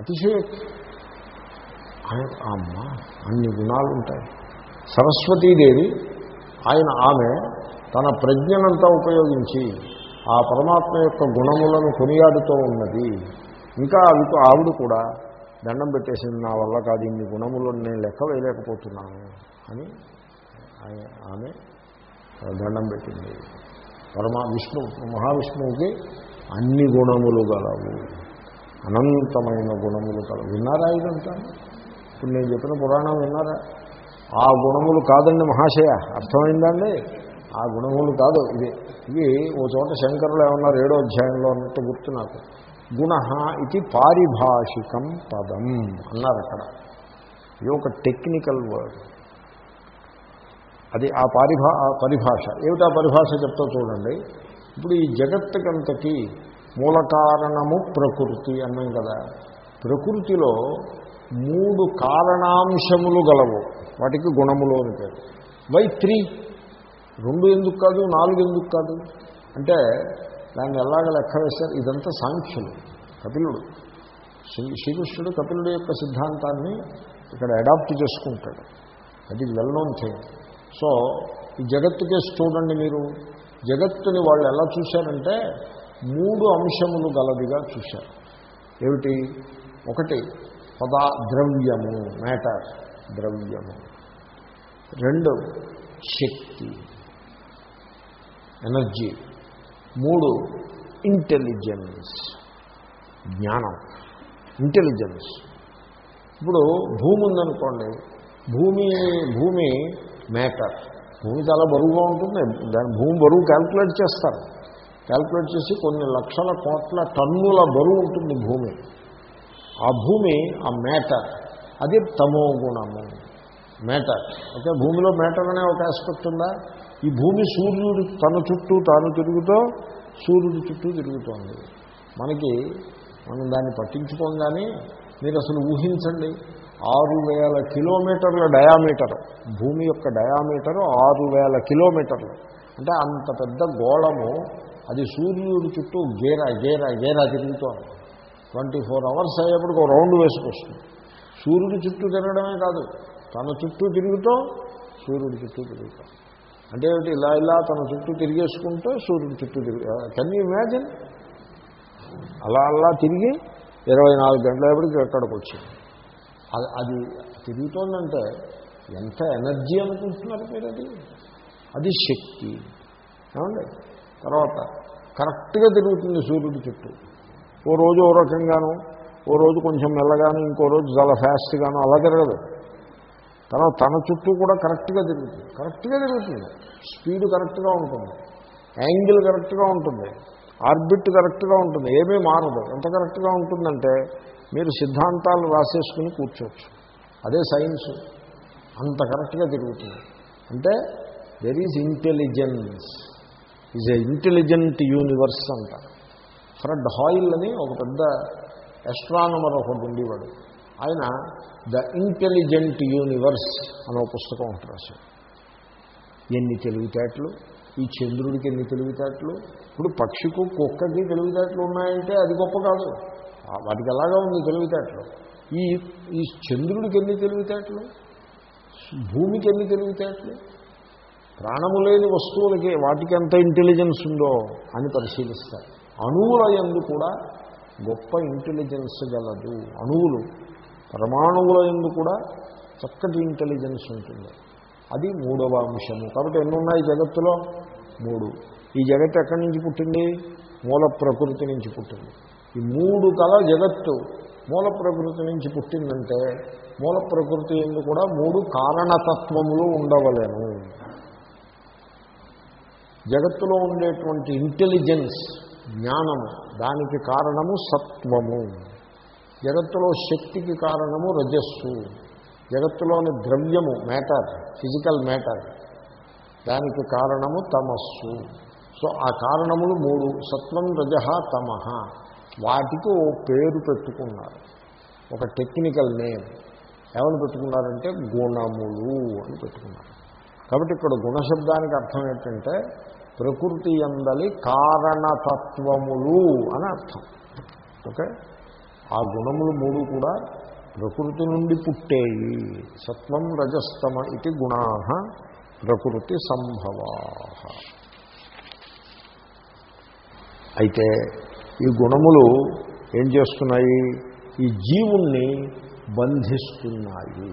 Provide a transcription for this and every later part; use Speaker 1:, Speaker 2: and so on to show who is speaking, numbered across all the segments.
Speaker 1: అతిశయోక్తి. ఆయన అమ్మ అన్ని గుణాలు ఉంటాయి సరస్వతీదేవి ఆయన ఆమె తన ప్రజ్ఞనంతా ఉపయోగించి ఆ పరమాత్మ యొక్క గుణములను కొనియాడుతూ ఉన్నది. ఇంకా అవి ఆవిడ కూడా దండం పెట్టేసింది నా వల్ల కాదు ఇన్ని గుణములను నేను లెక్క వేయలేకపోతున్నాను అని ఆమె దండం పెట్టింది. పరమా విష్ణు మహావిష్ణువుకి అన్ని గుణములు గలవు. అనంతమైన గుణములు కలవు విన్నారా ఇదంతా? ఇప్పుడు నేను చెప్పిన పురాణం విన్నారా? ఆ గుణములు కాదండి మహాశయ. అర్థమైందండి ఆ గుణములు కాదు ఇది. ఇవి ఓ చోట శంకరులు ఏమన్నారు ఏడో అధ్యాయంలో అన్నట్టు గుర్తు నాకు. గుణ ఇది పారిభాషికం పదం అన్నారు అక్కడ. ఇది ఒక టెక్నికల్ వర్డ్. అది ఆ పారిభా ఆ పరిభాష. ఏమిటా పరిభాష చెప్తా చూడండి. ఇప్పుడు ఈ జగత్తుకంతకీ మూల కారణము ప్రకృతి అన్నాం కదా. ప్రకృతిలో మూడు కారణాంశములు గలవు. వాటికి గుణములు అని పేరు. Why three? రెండు ఎందుకు కాదు నాలుగు ఎందుకు కాదు? అంటే దాన్ని ఎలాగ లెక్క వేశారు? ఇదంతా సాంఖ్యులు కపిలుడు. శ్రీ శ్రీకృష్ణుడు కపిలుడు యొక్క సిద్ధాంతాన్ని ఇక్కడ అడాప్ట్ చేసుకుంటాడు. అది వెల్ నోన్ థింగ్ సో ఈ జగత్తుకే చూడండి మీరు. జగత్తుని వాళ్ళు ఎలా చూశారంటే మూడు అంశములు గలదిగా చూశారు. ఏమిటి? ఒకటి పదా ద్రవ్యము మ్యాటర్ ద్రవ్యము. రెండు శక్తి ఎనర్జీ మూడు ఇంటెలిజెన్స్ జ్ఞానం. ఇంటెలిజెన్స్ ఇప్పుడు భూమి ఉందనుకోండి భూమి భూమి మ్యాటర్ భూమి చాలా బరువుగా ఉంటుంది దాని భూమి బరువు క్యాల్కులేట్ చేస్తారు. క్యాల్కులేట్ చేసి కొన్ని లక్షల కోట్ల టన్నుల బరువు ఉంటుంది భూమి. ఆ భూమి ఆ మ్యాటర్ అది తమో గుణము. మ్యాటర్ ఓకే భూమిలో మ్యాటర్ అనే ఒక ఆస్పెక్ట్ ఉందా? ఈ భూమి సూర్యుడు తన చుట్టూ తాను తిరుగుతూ సూర్యుడి చుట్టూ తిరుగుతోంది. మనకి మనం దాన్ని పట్టించుకోం కానీ మీరు అసలు ఊహించండి. ఆరు వేల కిలోమీటర్ల డయామీటర్ భూమి యొక్క డయామీటరు ఆరు వేల కిలోమీటర్లు. అంటే అంత పెద్ద గోళము అది సూర్యుడి చుట్టూ గేర గేరా గేరా తిరుగుతోంది ట్వంటీ ఫోర్ అవర్స్ అయ్యేప్పటికి ఒక రౌండ్ వేసుకొస్తుంది సూర్యుడి చుట్టూ తిరగడమే కాదు తన చుట్టూ తిరుగుతూ సూర్యుడి చుట్టూ తిరుగుతాం. అంటే ఏమిటి? ఇలా ఇలా తన చుట్టూ తిరిగేసుకుంటూ సూర్యుడి చుట్టూ తిరిగి కెన్ యూ ఇమాజిన్ అలా అలా తిరిగి ఇరవై నాలుగు గంటలప్పటికి ఎక్కడికి వచ్చింది అది అది తిరుగుతోందంటే ఎంత ఎనర్జీ అనుకుంటున్నారు మీరు అది? అది శక్తి. ఏమండి? తర్వాత కరెక్ట్గా తిరుగుతుంది సూర్యుడి చుట్టూ. ఓ రోజు ఓ రకంగాను ఓ రోజు కొంచెం మెల్లగాను ఇంకో రోజు చాలా ఫాస్ట్గాను అలా తిరగదు. తర్వాత తన చుట్టూ కూడా కరెక్ట్గా తిరుగుతుంది. కరెక్ట్గా తిరుగుతుంది. స్పీడ్ కరెక్ట్గా ఉంటుంది. యాంగిల్ కరెక్ట్గా ఉంటుంది. ఆర్బిట్ కరెక్ట్గా ఉంటుంది. ఏమీ మారదు. ఎంత కరెక్ట్గా ఉంటుందంటే మీరు సిద్ధాంతాలు రాసేసుకుని కూర్చోవచ్చు. అదే సైన్స్. అంత కరెక్ట్గా తిరుగుతుంది. అంటే there is intelligence is a intelligent universe అంట ఫ్రెడ్ హాయిల్ అని ఒక పెద్ద ఎస్ట్రానమర్ ఒకటి ఉండేవాడు. ఆయన ద ఇంటెలిజెంట్ యూనివర్స్ అనే పుస్తకం ఒకటి రాశాడు. ఎన్ని తెలివితేటలు? ఈ చంద్రుడికి ఎన్ని తెలివితేటలు? ఇప్పుడు పక్షికు కుక్కకి తెలివితేటలు ఉన్నాయంటే అది గొప్ప కాదు. వాటికి ఎలాగా ఉంది తెలివితేటలు? ఈ ఈ చంద్రుడికి ఎన్ని తెలివితేటలు? భూమికి ఎన్ని తెలివితేటలు? ప్రాణము లేని వస్తువులకి వాటికి ఎంత ఇంటెలిజెన్స్ ఉందో అని పరిశీలిస్తారు. అణువుల ఎందు కూడా గొప్ప ఇంటెలిజెన్స్ గలదు. అణువులు పరమాణువుల ఎందు కూడా చక్కటి ఇంటెలిజెన్స్ ఉంటుంది. అది మూడవ అంశము. కాబట్టి ఎన్ని ఉన్నాయి జగత్తులో? మూడు. ఈ జగత్తు ఎక్కడి నుంచి పుట్టింది? మూల ప్రకృతి నుంచి పుట్టింది. ఈ మూడు కల జగత్తు మూల ప్రకృతి నుంచి పుట్టిందంటే మూల ప్రకృతి ఎందు కూడా మూడు కారణతత్వములు ఉండవలేను. జగత్తులో ఉండేటువంటి ఇంటెలిజెన్స్ జ్ఞానము దానికి కారణము సత్వము. జగత్తులో శక్తికి కారణము రజస్సు. జగత్తులోని ద్రవ్యము మ్యాటర్ ఫిజికల్ మ్యాటర్. దానికి కారణము తమస్సు. సో ఆ కారణములు మూడు. సత్వం రజహ తమ వాటికి ఓ పేరు పెట్టుకున్నారు. ఒక టెక్నికల్ నేమ్. ఏమని పెట్టుకున్నారంటే గుణములు అని పెట్టుకున్నారు. కాబట్టి ఇక్కడ గుణశబ్దానికి అర్థం ఏంటంటే ప్రకృతి ఎందలి కారణతత్వములు అని అర్థం. ఓకే? ఆ గుణములు మూడు కూడా ప్రకృతి నుండి పుట్టేయి. సత్వం రజస్తమ ఇది గుణా ప్రకృతి సంభవా. అయితే ఈ గుణములు ఏం చేస్తున్నాయి? ఈ జీవుణ్ణి బంధిస్తున్నాయి.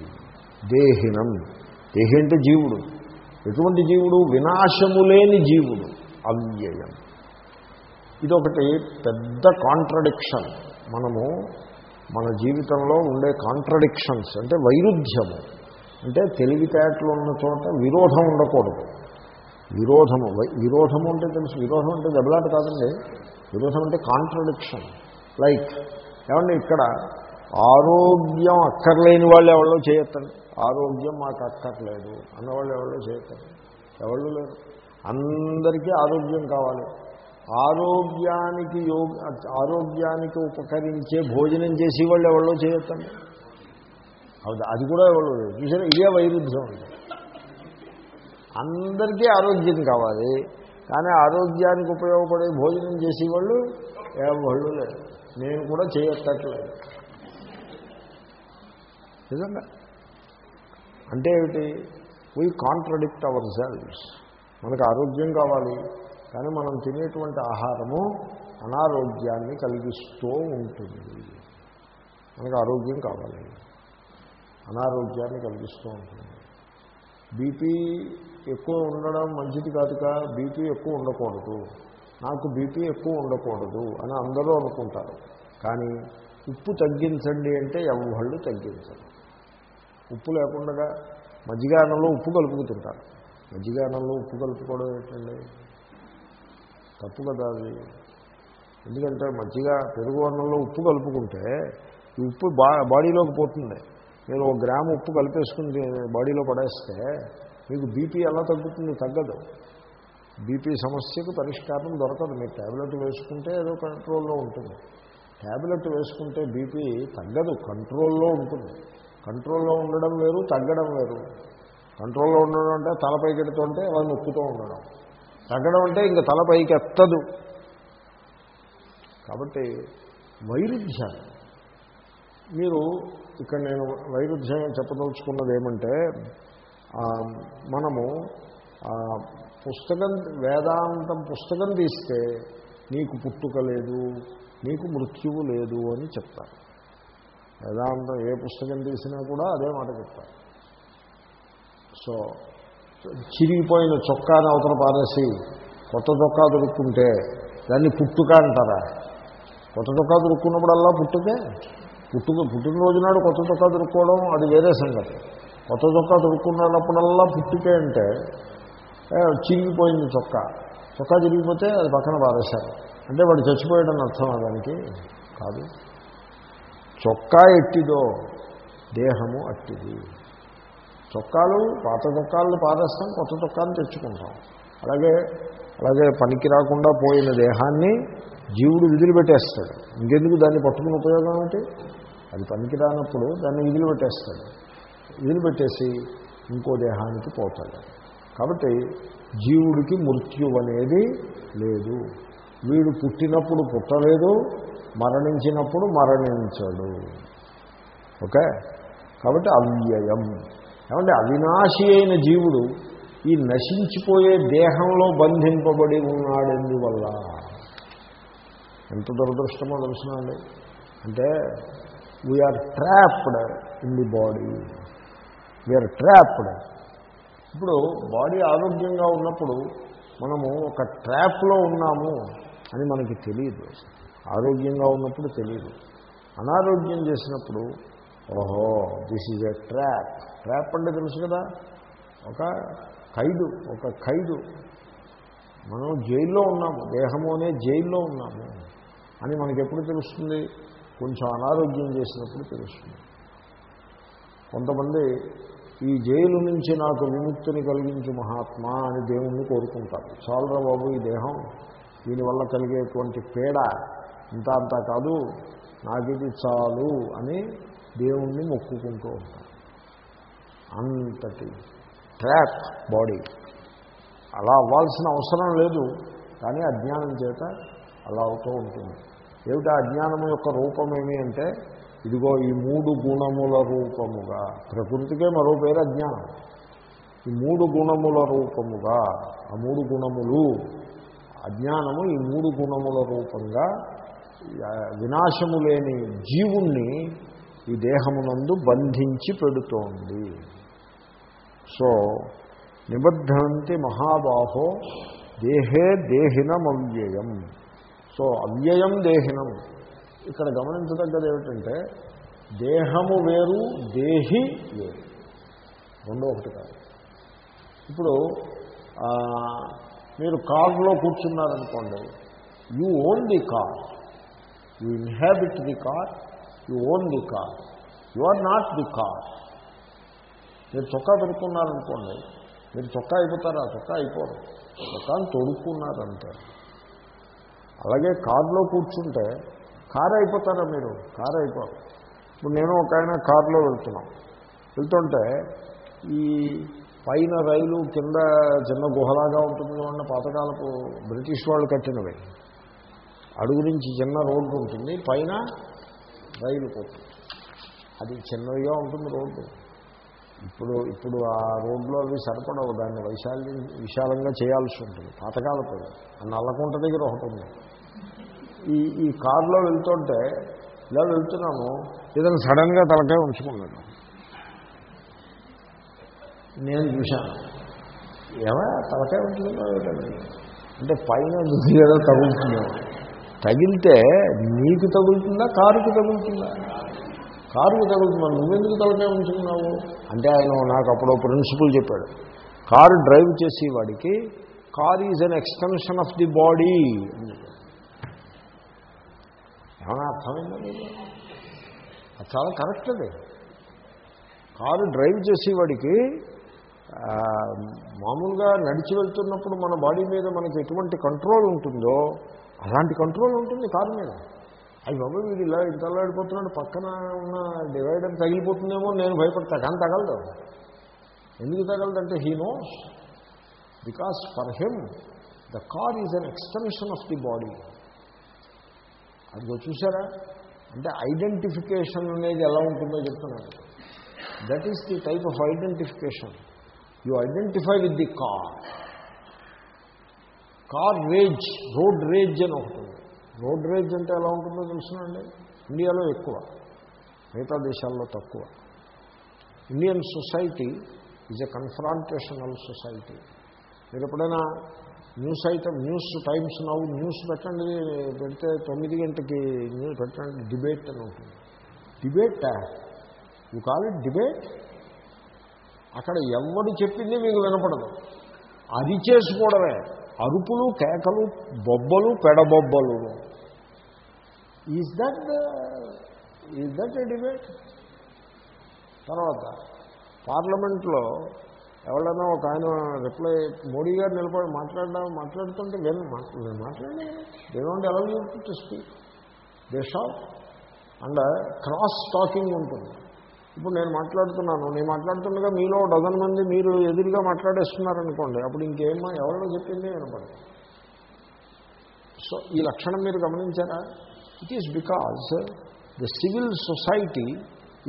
Speaker 1: దేహినం. దేహి అంటే జీవుడు. ఎటువంటి జీవుడు? వినాశము లేని జీవుడు. అవ్యయం. ఇదొకటి పెద్ద కాంట్రడిక్షన్. మనము మన జీవితంలో ఉండే కాంట్రడిక్షన్స్ అంటే వైరుధ్యము. అంటే తెలివితేటలు ఉన్న చోట విరోధం ఉండకూడదు. విరోధము విరోధము అంటే తెలుసు. విరోధం అంటే దెబ్బలాట కాదండి. విరోధం అంటే కాంట్రడిక్షన్. లైక్ ఏమంటే ఇక్కడ ఆరోగ్యం అక్కర్లేని వాళ్ళు ఎవరో చేయొద్దండి? ఆరోగ్యం మాకు అక్కర్లేదు అన్నవాళ్ళు ఎవరో చేయొద్దండి ఎవరు లేరు. అందరికీ ఆరోగ్యం కావాలి. ఆరోగ్యానికి యోగ ఆరోగ్యానికి ఉపకరించే భోజనం చేసి వాళ్ళు ఎవరో చేయొద్దండి? అవును అది కూడా ఎవరు లేదు చూసారా ఇదే వైరుధ్యం. అంటే అందరికీ ఆరోగ్యం కావాలి కానీ ఆరోగ్యానికి ఉపయోగపడే భోజనం చేసేవాళ్ళు ఎవళ్ళు లేరు. నేను కూడా చేయక్కట్లేదు నిజంగా. అంటే ఏమిటి? వీ కాంట్రడిక్ట్ అవర్ సెల్వ్స్ మనకు ఆరోగ్యం కావాలి. కానీ మనం తినేటువంటి ఆహారము అనారోగ్యాన్ని కలిగిస్తూ ఉంటుంది. మనకు ఆరోగ్యం కావాలి. అనారోగ్యాన్ని కలిగిస్తూ ఉంటుంది. బీపీ ఎక్కువ ఉండడం మంచిది కాదుగా. బీపీ ఎక్కువ ఉండకూడదు. నాకు బీపీ ఎక్కువ ఉండకూడదు అని అందరూ అనుకుంటారు. కానీ ఉప్పు తగ్గించండి అంటే ఎవళ్ళు తగ్గించరు. ఉప్పు లేకుండా మజ్జిగానంలో ఉప్పు కలుపుకు తింటారు మజ్జిగానంలో ఉప్పు కలుపుకోవడం ఏంటండి? తప్పు కదా అది. ఎందుకంటే మజ్జిగ పెరుగు అన్నంలో ఉప్పు కలుపుకుంటే ఈ ఉప్పు బా బాడీలోకి పోతుంది. మీరు ఒక గ్రాము ఉప్పు కలిపేసుకుని బాడీలో పడేస్తే మీకు బీపీ ఎలా తగ్గుతుంది? తగ్గదు. బీపీ సమస్యకు పరిష్కారం దొరకదు. మీరు ట్యాబ్లెట్ వేసుకుంటే ఏదో కంట్రోల్లో ఉంటుంది. ట్యాబ్లెట్ వేసుకుంటే బీపీ తగ్గదు. కంట్రోల్లో ఉంటుంది. కంట్రోల్లో ఉండడం వేరు తగ్గడం వేరు. కంట్రోల్లో ఉండడం అంటే తలపైకి ఎడుతుంటే అలా నొక్కుతూ ఉండడం. తగ్గడం అంటే ఇంకా తలపైకి ఎత్తదు కాబట్టి వైరుధ్యాన్ని మీరు ఇక్కడ నేను వైరుధ్యం చెప్పదలుచుకున్నది ఏమంటే మనము పుస్తకం వేదాంతం పుస్తకం తీస్తే నీకు పుట్టుక లేదు నీకు మృత్యువు లేదు అని చెప్తారు. వేదాంతం ఏ పుస్తకం తీసినా కూడా అదే మాట చెప్తారు. సో చిరిగిపోయిన చొక్కాని అవతల పారేసి కొత్త చొక్కా దొరుకుంటే దాన్ని పుట్టుక అంటారా? కొత్త చొక్కా దొరుకున్నప్పుడల్లా పుట్టుకే? పుట్టుక పుట్టినరోజునాడు కొత్త చొక్కా దొరుకుకోవడం అది వేరే సంగతి. కొత్త చొక్కా దొరుకున్నప్పుడల్లా పుట్టుకే అంటే చిరిగిపోయింది చొక్కా. చొక్కా చిరిగిపోతే అది పక్కన పారేశారు. అంటే వాడు చచ్చిపోయాడని అర్థం దానికి? కాదు. చొక్కా ఎట్టిదో దేహము అట్టిది. చొక్కాలు పాత చొక్కాలను పారేస్తాం కొత్త చొక్కాలను తెచ్చుకుంటాం. అలాగే అలాగే పనికి రాకుండా పోయిన దేహాన్ని జీవుడు విదిలిపెట్టేస్తాడు. ఇంకెందుకు దాన్ని పట్టుకుని ఉపయోగం ఏంటి అది పనికి రానప్పుడు దాన్ని విదిలిపెట్టేస్తాడు. విదిలిపెట్టేసి ఇంకో దేహానికి పోతాడు. కాబట్టి జీవుడికి మృత్యు అనేది లేదు. వీడు పుట్టినప్పుడు పుట్టలేదు మరణించినప్పుడు మరణించడు. ఓకే? కాబట్టి అవ్యయం. ఏమంటే అవినాశి అయిన జీవుడు ఈ నశించిపోయే దేహంలో బంధింపబడి ఉన్నాడెందువల్ల ఎంత దురదృష్టమో తెలుసునండి అంటే we are trapped in the body we are trapped ఇప్పుడు బాడీ ఆరోగ్యంగా ఉన్నప్పుడు మనము ఒక ట్రాప్లో ఉన్నాము అని మనకి తెలియదు. ఆరోగ్యంగా ఉన్నప్పుడు తెలియదు అనారోగ్యం చేసినప్పుడు ఓహో this is a trap trap అంటే తెలుసు కదా? ఒక ఖైదు ఒక ఖైదు. మనం జైల్లో ఉన్నాము దేహము అనే జైల్లో ఉన్నాము అని మనకి ఎప్పుడు తెలుస్తుంది? కొంచెం అనారోగ్యం చేసినప్పుడు తెలుస్తుంది. కొంతమంది ఈ జైలు నుంచి నాకు విముక్తిని కలిగించు మహాత్మా అని దేవుణ్ణి కోరుకుంటారు. చాలరా బాబు ఈ దేహం? దీనివల్ల కలిగేటువంటి పీడ ఇంత అంతా కాదు. నాకు ఇది చాలు అని దేవుణ్ణి మొక్కుకుంటూ ఉంటారు అంతటి ట్రాప్ బాడీ. అలా అవ్వాల్సిన అవసరం లేదు కానీ అజ్ఞానం చేత అలా అవుతూ ఉంటుంది. ఏమిటి అజ్ఞానము యొక్క రూపం ఏమి అంటే ఇదిగో ఈ మూడు గుణముల రూపముగా ప్రకృతికే మరో పేరు అజ్ఞానం. ఈ మూడు గుణముల రూపముగా ఆ మూడు గుణములు అజ్ఞానము ఈ మూడు గుణముల రూపంగా వినాశము లేని జీవుణ్ణి ఈ దేహమునందు బంధించి పెడుతోంది. సో నిబద్ధంతి మహాబాహో దేహే దేహినం అవ్యయం సో అవ్యయం దేహినం. ఇక్కడ గమనించదగ్గది ఏమిటంటే దేహము వేరు దేహి వేరు. రెండో ఒకటి కాదు. ఇప్పుడు మీరు కారులో కూర్చున్నారనుకోండి you own the car. You inhabit the car you own the car you are not the car మీరు చొక్కా తొడుక్కున్నారనుకోండి మీరు చొక్కా అయిపోతారా? చొక్కా అయిపోరు చొక్కాను తొడుక్కున్నారంటే. అలాగే కారులో కూర్చుంటే కారు అయిపోతారా మీరు? కారు అయిపోరు ఇప్పుడు నేను ఒక ఆయన కారులో వెళ్తున్నాం. వెళ్తుంటే ఈ పైన రైలు కింద చిన్న గుహలాగా ఉంటుంది చూడండి పాతకాలపు బ్రిటిష్ వాళ్ళు కట్టినవి. అడుగు నుంచి చిన్న రోడ్డు ఉంటుంది పైన రైలు పోతుంది. అది చిన్నదిగా ఉంటుంది రోడ్డు. ఇప్పుడు ఇప్పుడు ఆ రోడ్లో అవి సరిపడవు దాన్ని వైశాల్యం విశాలంగా చేయాల్సి ఉంటుంది. పాతకాలపు ఆ నల్లకుంట దగ్గర ఒకటి ఉంది. ఈ ఈ కారులో వెళ్తుంటే ఇలా వెళ్తున్నాము ఏదైనా సడన్గా తలకాయ ఉంచుకున్నాను నేను చూశాను. ఏమైనా తలకాయ ఉంచుకున్నావు ఏంటండి? అంటే పైన దుద్ది ఏదో తగులుతున్నావు తగిలితే నీకు తగులుతుందా కారుకి తగులుతుందా? కారుకు తగులుతుందా? నువ్వెందుకు తలకాయ ఉంచుకున్నావు? అంటే ఆయన నాకు అప్పుడు ప్రిన్సిపల్ చెప్పాడు. కారు డ్రైవ్ చేసేవాడికి car is an extension of the body అని చెప్పాడు. ఏమైనా అర్థమైందా అది చాలా కరెక్ట్ అది. కారు డ్రైవ్ చేసేవాడికి మామూలుగా నడిచి వెళ్తున్నప్పుడు మన బాడీ మీద మనకి ఎటువంటి కంట్రోల్ ఉంటుందో అలాంటి కంట్రోల్ ఉంటుంది కారు మీద. అవి బాబు వీడు ఇలా ఇంత అల్లాడిపోతున్నాడు పక్కన ఉన్న డివైడర్ తగిలిపోతుందేమో నేను భయపడతా కానీ తగలదు. ఎందుకు తగలదంటే he knows because for him the car is an extension of the body అది చూసారా? అంటే ఐడెంటిఫికేషన్ అనేది ఎలా ఉంటుందో చెప్తున్నాను that is the type of identification you identify with the car car rage road rage అని ఒకటి ఉంది. రోడ్ రేజ్ అంటే ఎలా ఉంటుందో తెలుసునండి? ఇండియాలో ఎక్కువ మిగతా దేశాల్లో తక్కువ. Indian society is a confrontational society మీరు ఎప్పుడైనా న్యూస్ ఐటమ్ న్యూస్ టైమ్స్ నవ్వు న్యూస్ పెట్టండి పెడితే తొమ్మిది గంటకి న్యూస్ పెట్టండి డిబేట్ అని ఉంటుంది. Debate you call it debate అక్కడ ఎవడు చెప్పింది మీకు వినపడదు. అది చేసుకోవడమే అరుపులు కేకలు బొబ్బలు పెడబొబ్బలు. Is that is that a debate తర్వాత పార్లమెంట్లో ఎవరైనా ఒక ఆయన రిప్లై మోడీ గారు నిలబడి మాట్లాడడం మాట్లాడుతుంటే విన మాట్లాడే దే ఎలా allow you to speak they shout and cross talking ఉంటుంది. ఇప్పుడు నేను మాట్లాడుతున్నాను. నేను మాట్లాడుతుండగా మీలో డజన్ మంది మీరు ఎదురుగా మాట్లాడేస్తున్నారనుకోండి అప్పుడు ఇంకేమో ఎవరో చెప్పింది వినపడదు. సో ఈ లక్షణం మీరు గమనించారా? It is because the civil society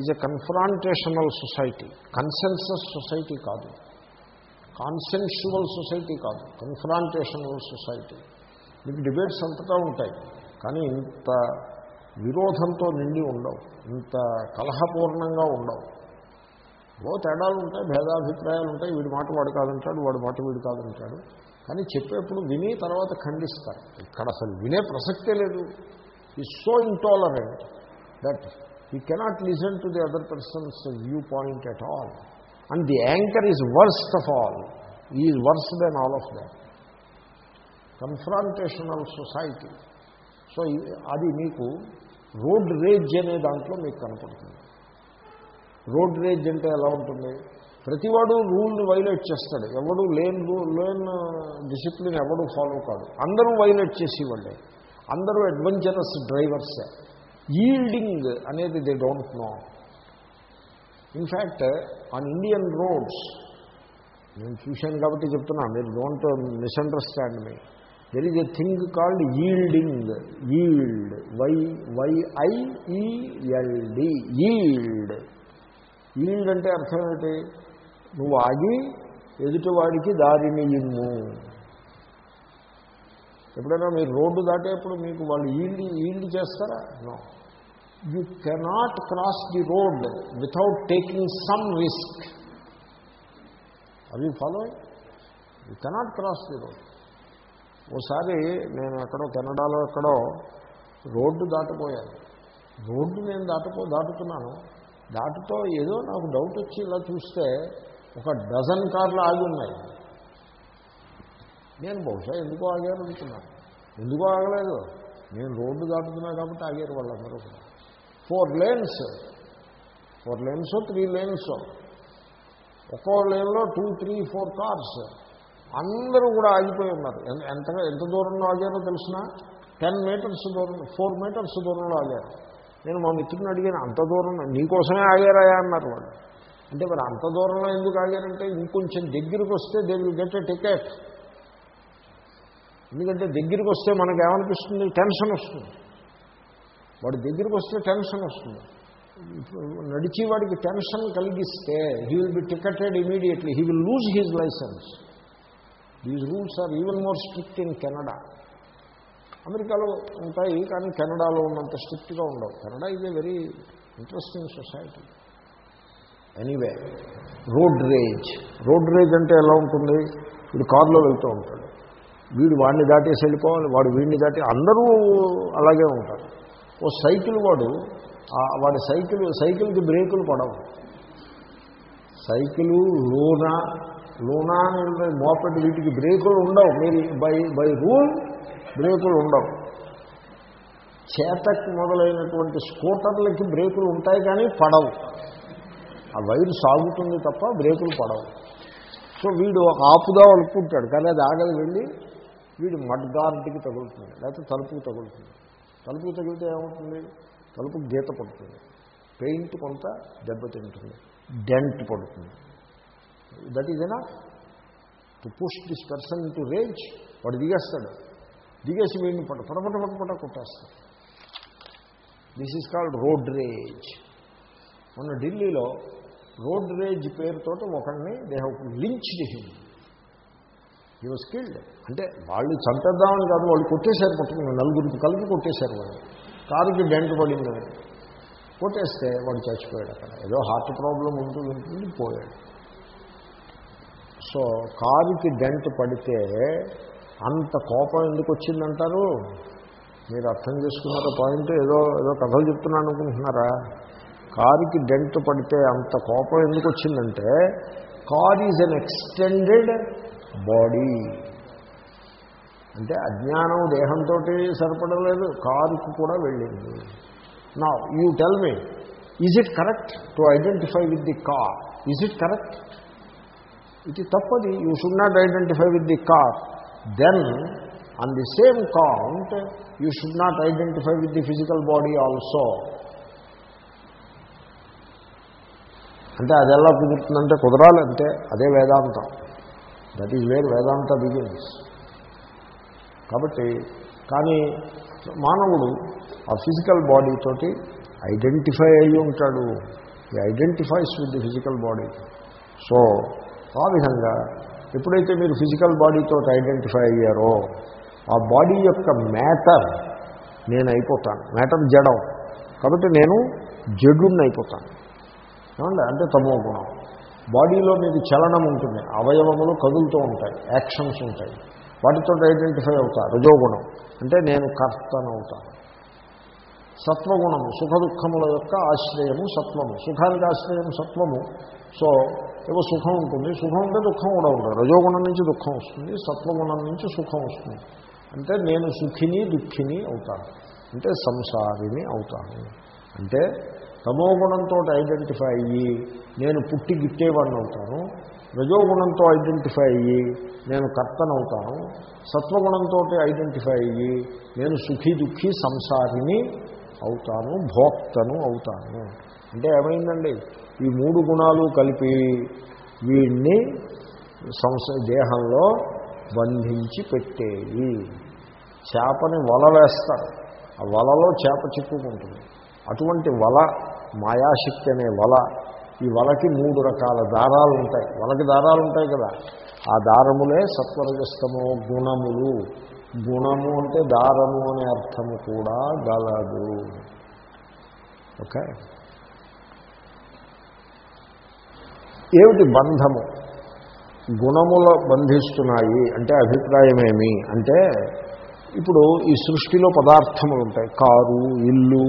Speaker 1: is a confrontational society consensus society కాదు. కాన్సెన్షువల్ సొసైటీ కాదు. కన్ఫ్రాంటేషనల్ సొసైటీ మీకు డిబేట్స్ అంతటా ఉంటాయి. కానీ ఇంత విరోధంతో నిండి ఉండవు. ఇంత కలహపూర్ణంగా ఉండవు. ఓ తేడాలు ఉంటాయి భేదాభిప్రాయాలు ఉంటాయి. వీడి మాట వాడు కాదంటాడు వాడి మాట వీడు కాదంటాడు. కానీ చెప్పేప్పుడు విని తర్వాత ఖండిస్తారు. ఇక్కడ అసలు వినే ప్రసక్తే లేదు. He so intolerant that he cannot listen to the other person's view point at all and the anchor is worst of all is worse than all of that confrontational society so అది మీకు road rage అనే దాంట్లో మీకు కనపడుతుంది. Road rage అంటే ఎలా ఉంటుంది? ప్రతివాడు రూల్ని వైలేట్ చేస్తాడు. ఎవడు లేన్ రూల్ లేన్ డిసిప్లిన్ ఎవడు ఫాలో కాదు అందరూ వైలేట్ చేసేవాళ్ళే. అందరూ అడ్వెంచరస్ డ్రైవర్సే ఈల్డింగ్ అనేది they don't know in fact on Indian roads నేను చూశాను కాబట్టి చెప్తున్నా మీరు don't misunderstand me there is a thing called yielding yield Y Y I E L D yield yield అంటే అర్థం ఏమిటి? నువ్వు ఆగి ఎదుటివాడికి దారిని ఇమ్ము ఎప్పుడైనా మీరు రోడ్డు దాటేప్పుడు మీకు వాళ్ళు ఈల్డ్ ఈల్డ్ చేస్తారా? No you cannot cross the road without taking some risk అవి follow you cannot cross the road ఓసారి నేను ఎక్కడో కెనడాలో ఎక్కడో రోడ్డు దాటిపోయాను. రోడ్డు నేను దాటిపో దాటుతున్నాను. దాటుతో ఏదో నాకు డౌట్ వచ్చి ఇలా చూస్తే ఒక డజన్ కార్లు ఆగి ఉన్నాయి. నేను బహుశా ఎందుకో ఆగారు అనుకున్నాను ఎందుకో ఆగలేదు. నేను రోడ్డు దాటుతున్నా కాబట్టి ఆగారు వాళ్ళందరూ కూడా. Four lanes four lanes three lanes ఒక్కో లేన్లో టూ త్రీ ఫోర్ కార్స్ అందరూ కూడా ఆగిపోయి ఉన్నారు. ఎంత ఎంతగా ఎంత దూరంలో ఆగారో తెలిసిన టెన్ మీటర్స్ దూరం ఫోర్ మీటర్స్ దూరంలో ఆగారు. నేను మా మిత్రుని అడిగాను అంత దూరం నీకోసమే ఆగారాయా అన్నారు వాళ్ళు. అంటే మరి అంత దూరంలో ఎందుకు ఆగారంటే ఇంకొంచెం దగ్గరికి వస్తే they will get a ticket ఎందుకంటే దగ్గరికి వస్తే మనకు ఏమనిపిస్తుంది టెన్షన్ వస్తుంది. వాడి దగ్గరికి వస్తే టెన్షన్ వస్తుంది. నడిచి వాడికి టెన్షన్ కలిగిస్తే he will be ticketed immediately he will lose his licence these rules are even more strict in Canada అమెరికాలో ఉంటాయి కానీ కెనడాలో ఉన్నంత స్ట్రిక్ట్గా ఉండవు. Canada is a very interesting society anyway road rage road rage అంటే ఎలా ఉంటుంది? వీడు కారులో వెళ్తూ ఉంటాడు. వీడు వాడిని దాటేసి వెళ్ళిపోవాలి వాడు వీడిని దాటి అందరూ అలాగే ఉంటారు. ఓ సైకిల్ వాడు వాడి సైకిల్ సైకిల్కి బ్రేకులు పడవు. సైకిలు లూనా లూనా అని వీటికి బ్రేకులు ఉండవు. మీరు బై బై రూల్ బ్రేకులు ఉండవు. చేతక్ మొదలైనటువంటి స్కూటర్లకి బ్రేకులు ఉంటాయి కానీ పడవు. ఆ వైరు సాగుతుంది తప్ప బ్రేకులు పడవు. సో వీడు ఆపుదా అనుకుంటాడు కానీ అది ఆగలి వెళ్ళి వీడు మడ్ గార్డ్కి తగులుతుంది. లేకపోతే తలుపుకి తగులుతుంది. తలుపుకి తగిలితే ఏమవుతుంది? తలుపు గీత పడుతుంది. పెయింట్ కొంత దెబ్బతింటుంది. డెంట్ పడుతుంది. That is enough to push this person to rage వాడు దిగేస్తాడు. దిగేసి వీడిని పట్ట పటపట పటపట కొట్టేస్తాడు. This is called road rage మొన్న ఢిల్లీలో రోడ్ రేజ్ పేరుతోటి ఒకరిని they have lynched him he was killed అంటే వాళ్ళు చంపేద్దామని కాదు వాళ్ళు కొట్టేశారు పట్టుకుని నలుగురికి కలిపి కొట్టేశారు వాళ్ళు. కారుకి డెంట్ పడింది. కొట్టేస్తే వాడు చచ్చిపోయాడు అక్కడ. ఏదో హార్ట్ ప్రాబ్లం ఉంటుంది ఉంటుంది పోయాడు. సో కారుకి డెంట్ పడితే అంత కోపం ఎందుకు వచ్చిందంటారు? మీరు అర్థం చేసుకున్నారో పాయింట్ ఏదో ఏదో కథలు చెప్తున్నాను అనుకుంటున్నారా? కారుకి డెంట్ పడితే అంత కోపం ఎందుకు వచ్చిందంటే car is an extended body అంటే అజ్ఞానం దేహంతో సరిపడలేదు కారుకు కూడా వెళ్ళింది. నా you tell me is it correct to identify with the car is it correct ఇది తప్పది. You should not identify with the car then on the same count you should not identify with the physical body also అంటే అది ఎలా కుదురుతుందంటే కుదరాలంటే అదే వేదాంతం. That is where Vedanta begins కాబట్టి కానీ మానవుడు ఆ ఫిజికల్ బాడీ తోటి ఐడెంటిఫై అయ్యి ఉంటాడు. He identifies with the physical body so ఆ విధంగా ఎప్పుడైతే మీరు ఫిజికల్ బాడీతో ఐడెంటిఫై అయ్యారో ఆ బాడీ యొక్క మ్యాటర్ నేను అయిపోతాను. మ్యాటర్ జడం కాబట్టి నేను జడుని అయిపోతాను. ఏమండి? అంటే తమో గుణం. బాడీలో మీకు చలనం ఉంటుంది. అవయవములు కదులుతూ ఉంటాయి. యాక్షన్స్ ఉంటాయి. వాటితో ఐడెంటిఫై అవుతా. రజోగుణం. అంటే నేను కర్తనవుతాను సత్వగుణము సుఖ దుఃఖముల యొక్క ఆశ్రయము సత్వము. సుఖానికి ఆశ్రయం సత్వము. సో ఏవో సుఖం ఉంటుంది. సుఖం ఉంటే దుఃఖం కూడా ఉంటుంది రజోగుణం నుంచి దుఃఖం వస్తుంది. సత్వగుణం నుంచి సుఖం వస్తుంది. అంటే నేను సుఖిని దుఃఖిని అవుతాను. అంటే సంసారిని అవుతాను. అంటే తమోగుణంతో ఐడెంటిఫై అయ్యి నేను పుట్టి గిట్టేవాడిని అవుతాను. రజోగుణంతో ఐడెంటిఫై అయ్యి నేను కర్తనవుతాను. సత్వగుణంతో ఐడెంటిఫై అయ్యి నేను సుఖీ దుఃఖీ సంసారిని అవుతాను భోక్తను అవుతాను. అంటే ఏమైందండి? ఈ మూడు గుణాలు కలిపి వీడిని సంస దేహంలో బంధించి పెట్టేవి. చేపని వల వేస్తారు. ఆ వలలో చేప చిక్కుకుంటుంది. అటువంటి వల మాయాశక్తి అనే వల ఈ వలకి మూడు రకాల దారాలు ఉంటాయి. వలకి దారాలు ఉంటాయి కదా. ఆ దారములే సత్వరజస్తమో గుణములు. గుణము అంటే దారము అనే అర్థము కూడా గలదు. ఓకే? ఏమిటి బంధము? గుణముల బంధిస్తున్నాయి అంటే అభిప్రాయమేమి? అంటే ఇప్పుడు ఈ సృష్టిలో పదార్థములు ఉంటాయి కారు ఇల్లు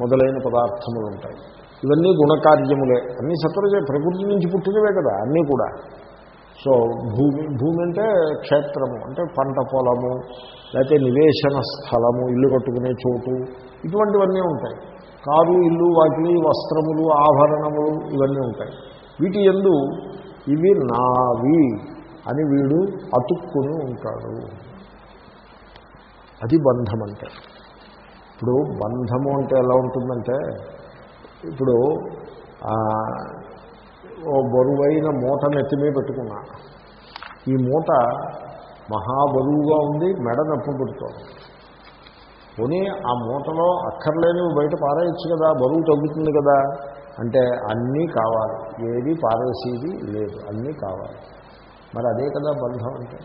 Speaker 1: మొదలైన పదార్థములు ఉంటాయి ఇవన్నీ గుణకార్యములే. అన్నీ సత్వరజ ప్రకృతి నుంచి పుట్టినవే కదా అన్నీ కూడా. సో భూమి భూమి అంటే క్షేత్రము అంటే పంట పొలము లేకపోతే నివేశన స్థలము ఇల్లు కట్టుకునే చోటు ఇటువంటివన్నీ ఉంటాయి. కారు ఇల్లు వాకిలి వస్త్రములు ఆభరణములు ఇవన్నీ ఉంటాయి. వీటి ఎందు ఇవి నావి అని వీడు అతుక్కుని ఉంటాడు. అది బంధం అంటే ఇప్పుడు బంధము అంటే ఎలా ఉంటుందంటే ఇప్పుడు ఓ బరువైన మూట నెత్తిమే పెట్టుకున్నా. ఈ మూట మహాబరువుగా ఉంది మెడ నొప్పి పెడుతోంది. పోనీ ఆ మూటలో అక్కర్లేనివి బయట పారేయచ్చు కదా బరువు తగ్గుతుంది కదా. అంటే అన్నీ కావాలి. ఏది పారవేసేది లేదు. అన్నీ కావాలి. మరి అదే కదా బంధం అంటే?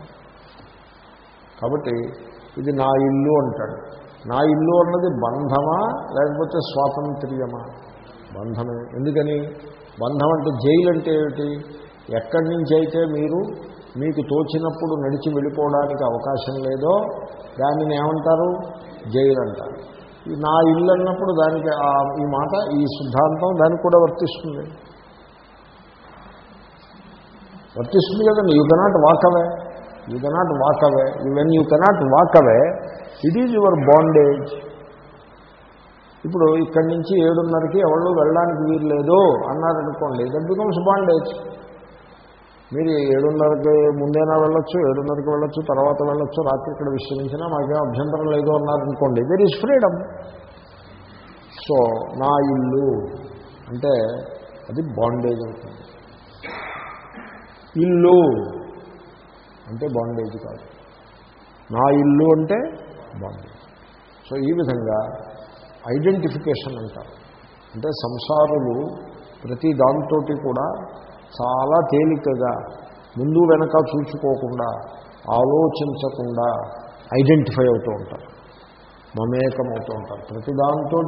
Speaker 1: కాబట్టి ఇది నా ఇల్లు అంటాడు. నా ఇల్లు అన్నది బంధమా? లేకపోతే స్వాతంత్ర్యమా? బంధమే. ఎందుకని? బంధం అంటే జైలు అంటే ఏమిటి? ఎక్కడి నుంచి అయితే మీరు మీకు తోచినప్పుడు నడిచి వెళ్ళిపోవడానికి అవకాశం లేదో దానిని ఏమంటారు? జైలు అంటారు. నా ఇల్లు అన్నప్పుడు దానికి ఆ- ఈ మాట ఈ సిద్ధాంతం దానికి కూడా వర్తిస్తుంది. వర్తిస్తుంది కదండి you cannot walk away you cannot walk away when you cannot walk away it is your bondage ఇప్పుడు ఇక్కడి నుంచి ఏడున్నరకి ఎవరు వెళ్ళడానికి వీలు లేదు అన్నారనుకోండి దట్ బికమ్స్ బాండేజ్ మీరు ఏడున్నరకి ముందైనా వెళ్ళొచ్చు ఏడున్నరకి వెళ్ళొచ్చు తర్వాత వెళ్ళొచ్చు రాత్రి ఇక్కడ విశ్రమించినా మాకేం అభ్యంతరం లేదు అన్నారనుకోండి. దెర్ ఈజ్ ఫ్రీడమ్ సో నా ఇల్లు అంటే అది బాండేజ్ అవుతుంది. ఇల్లు అంటే బాండేజ్ కాదు. నా ఇల్లు అంటే బాండేజ్ సో ఈ విధంగా ఐడెంటిఫికేషన్ అంటారు. అంటే సంసారులు ప్రతి దాంతో కూడా చాలా తేలికగా ముందు వెనక చూసుకోకుండా ఆలోచించకుండా ఐడెంటిఫై అవుతూ ఉంటారు. మమేకం అవుతూ ఉంటారు. ప్రతి దాంతో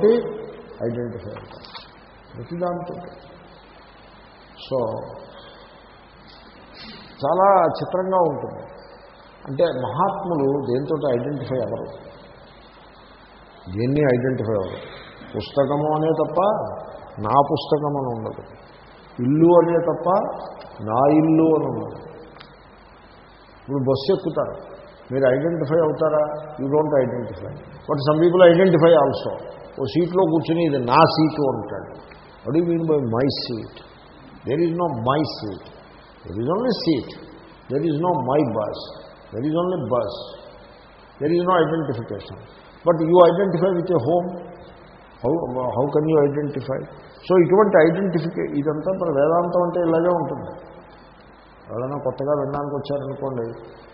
Speaker 1: ఐడెంటిఫై అవుతారు. ప్రతి దాంతో సో చాలా చిత్రంగా ఉంటుంది. అంటే మహాత్ములు దేంతో ఐడెంటిఫై అవ్వరు? దేన్ని ఐడెంటిఫై అవ్వరు? పుస్తకము అనే తప్ప నా పుస్తకం అని ఉండదు. ఇల్లు అనే తప్ప నా ఇల్లు అని ఉండదు ఇప్పుడు బస్సు ఎక్కుతారు. మీరు ఐడెంటిఫై అవుతారా? You don't identify. But some people identify also. ఓ సీట్లో కూర్చుని ఇది నా సీటు అంటాడు. What you mean by my seat there is no my seat there is only seat there is no my bus there is only bus there is no identification but you identify with a home how how can you identify so ఇటువంటి ఐడెంటిఫికే ఇదంతా మరి వేదాంతం అంటే ఇలాగే ఉంటుంది. ఎవరైనా కొత్తగా వినడానికి వచ్చారనుకోండి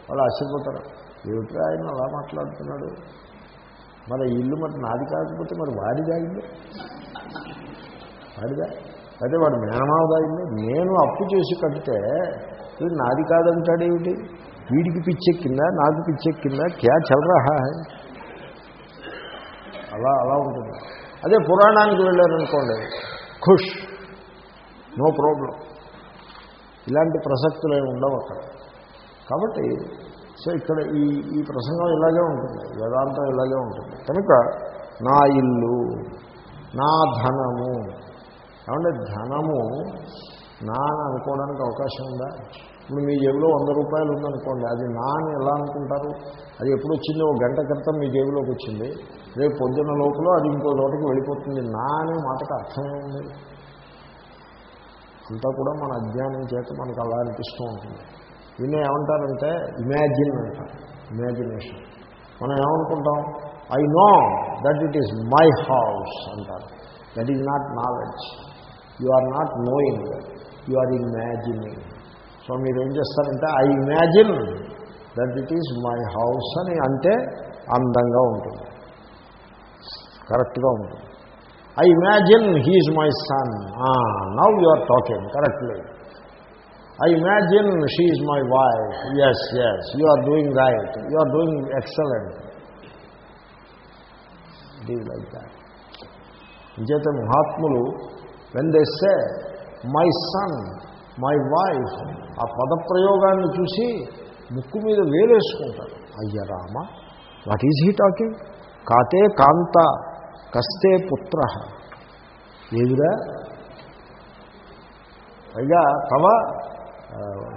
Speaker 1: వాళ్ళు ఆశ్చర్యపోతారు. ఏమిటి ఆయన అలా మాట్లాడుతున్నాడు? మరి ఇల్లు మరి నాది కాకపోతే మరి వాడిది అయింది వాడిదా? అయితే వాడు మేనమావదాయింది నేను అప్పు చేసి కడితే ఇది నాది కాదంటాడేమిటి వీడికి పిచ్చెక్కిందా? నాకు పిచ్చెక్కిందా? క్యా చల్ అలా అలా ఉంటుంది. అదే పురాణానికి వెళ్ళారనుకోండి ఖుష్. No problem. ఇలాంటి ప్రసక్తులు ఏమి ఉండవు అక్కడ. కాబట్టి సో ఇక్కడ ఈ ఈ ప్రసంగం ఇలాగే ఉంటుంది. వేదాంతం ఇలాగే ఉంటుంది. కనుక నా ఇల్లు నా ధనము. ఏమంటే ధనము నా అనుకోవడానికి అవకాశం ఉందా? ఇప్పుడు మీ జేబులో వంద రూపాయలు ఉందనుకోండి అది నా అని ఎలా అనుకుంటారు? అది ఎప్పుడు వచ్చింది ఒక గంట క్రితం మీ జేబులోకి వచ్చింది. రేపు పొద్దున్న లోపల అది ఇంకో చోటకి వెళ్ళిపోతుంది. నా అనే మాటకు అర్థమే ఉంది అంతా కూడా మన అజ్ఞానం చేత మనకు అలా అనిపిస్తూ ఉంటుంది. దీన్ని ఏమంటారంటే ఇమాజిన్ అంటారు. ఇమాజినేషన్. మనం ఏమనుకుంటాం? I know that it is my house అంటారు. That is not knowledge. You are not knowing. You are imagining. So మీరు ఏం చేస్తారంటే I imagine that it is my house అని అంటే అందంగా ఉంటుంది. కరెక్ట్గా ఉంటుంది. I imagine he is my son now you are talking correctly I imagine she is my wife yes yes you are doing right you are doing excellent it is like that ఇంచేత మహాత్ములు when they say my son my wife ఆ పదప్రయోగాన్ని చూసి ముక్కు మీద వేలేసుకుంటారు అయ్య Rama what is he talking కాతే కాంత కస్తే పుత్ర. ఏదిరా పైగా కవ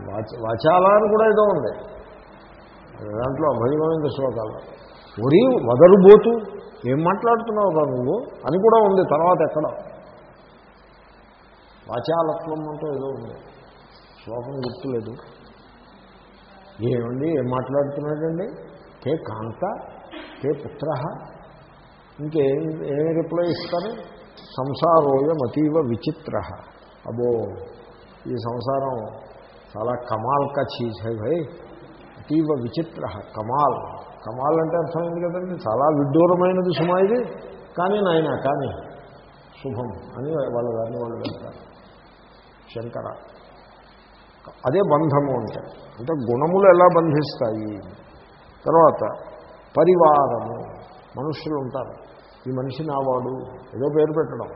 Speaker 1: వాచ వాచాల అని కూడా ఏదో ఉంది. దాంట్లో అభయమైన శ్లోకాలు. ఒరి వదరుబోతు. ఏం మాట్లాడుతున్నావు రా నువ్వు? అని కూడా ఉంది తర్వాత ఎక్కడ. వాచాలత్వం అంటూ ఏదో ఉంది. శ్లోకం గుర్తులేదు. ఏమండి ఏం మాట్లాడుతున్నాడండి? కే కాంత కే పుత్ర? ఇంకేం ఏమి రిప్లై ఇస్తారు? సంసారోయం అతీవ విచిత్ర. అబో ఈ సంసారం చాలా కమాల్ కా చీజ్ హై భయ్ అతీవ విచిత్ర కమాల్. కమాల్ అంటే అర్థమైంది కదండి? చాలా విడ్డూరమైనది సుమా ఇది. కానీ నాయన కానీ శుభం అని వాళ్ళ దాన్ని వాళ్ళు వెళ్తారు. శంకర. అదే బంధము అంటే. అంటే గుణములు ఎలా బంధిస్తాయి? తర్వాత పరివారము. మనుషులు ఉంటారు. ఈ మనిషి నావాడు. ఏదో పేరు పెట్టడం.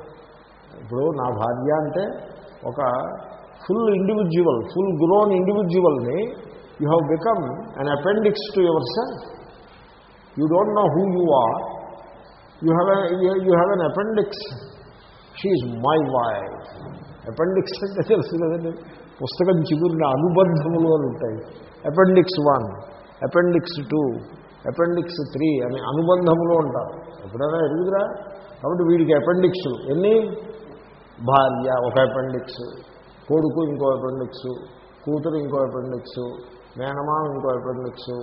Speaker 1: ఇప్పుడు నా భార్య అంటే ఒక full individual full grown ఇండివిజువల్ని you have become an appendix to yourself you don't know who you are. You have you have an appendix she is my wife. Appendix అంటే తెలుసు కదండి. పుస్తకం చిగురిన అనుబంధములు అని ఉంటాయి. Appendix one appendix two appendix three అని అనుబంధములు ఉంటారు ఎప్పుడైనా ఎరుగుదురా? కాబట్టి వీడికి అపెండిక్స్ ఎన్ని? భార్య ఒక అపెండిక్స్ కొడుకు ఇంకో అపెండిక్స్ కూతురు ఇంకో అపెండిక్స్ మేనమామ ఇంకో అపెండిక్స్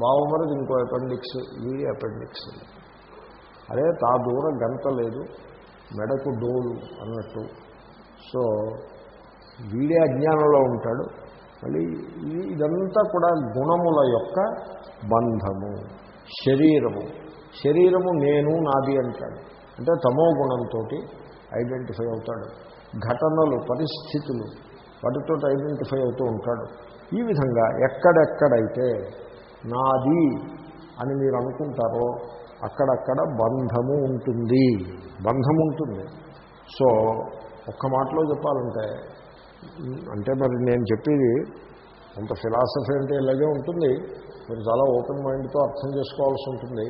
Speaker 1: బావమరది ఇంకో అపెండిక్స్ వీడి అపెండిక్స్ అదే తా దూరం గంట లేదు. మెడకు డోలు అన్నట్టు. సో వీడే అజ్ఞానంలో ఉంటాడు. మళ్ళీ ఇదంతా కూడా గుణముల యొక్క బంధము శరీరము. శరీరము నేను నాది అంటాడు. అంటే తమో గుణంతో ఐడెంటిఫై అవుతాడు. ఘటనలు పరిస్థితులు వాటితో ఐడెంటిఫై అవుతూ ఉంటాడు. ఈ విధంగా ఎక్కడెక్కడైతే నాది అని మీరు అనుకుంటారో అక్కడక్కడ బంధము ఉంటుంది. బంధం ఉంటుంది. సో ఒక్క మాటలో చెప్పాలంటే అంటే మరి నేను చెప్పేది అంత ఫిలాసఫీ అంటే ఇలాగే ఉంటుంది. మీరు చాలా ఓపెన్ మైండ్తో అర్థం చేసుకోవాల్సి ఉంటుంది.